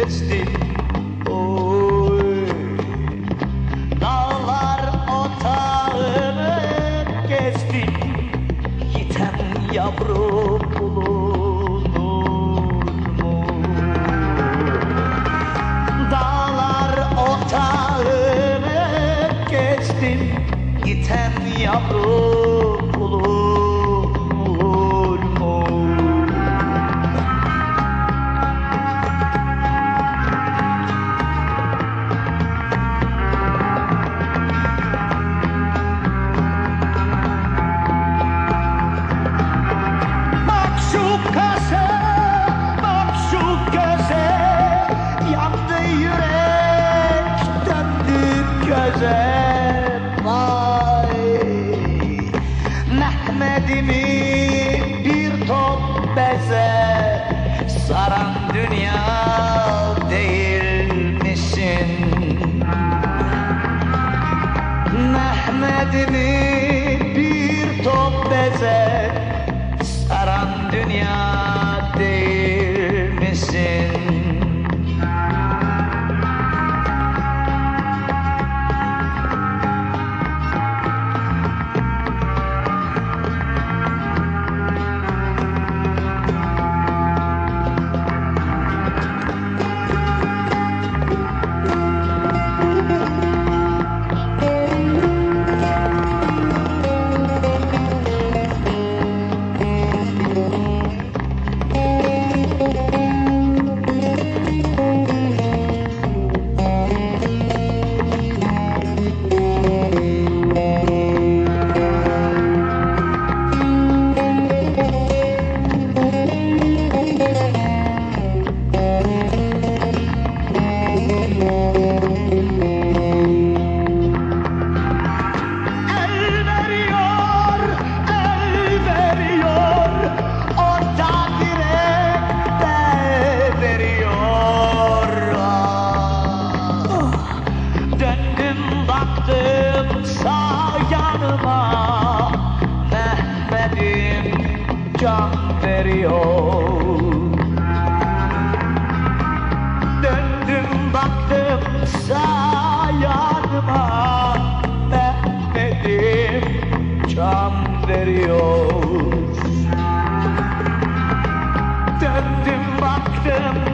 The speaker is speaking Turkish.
geçti Dağlar otağını geçti Yitem yavru bulunur mu? Dağlar otağını geçtim Yitem yavru göze Vay Mehmet'imi bir top beze. Saran dünya değil misin? Mehmet'imi bir top beze sağ yanıma Mehmet'im can veriyor. Döndüm baktım sağ yanıma Mehmet'im can veriyor. Döndüm baktım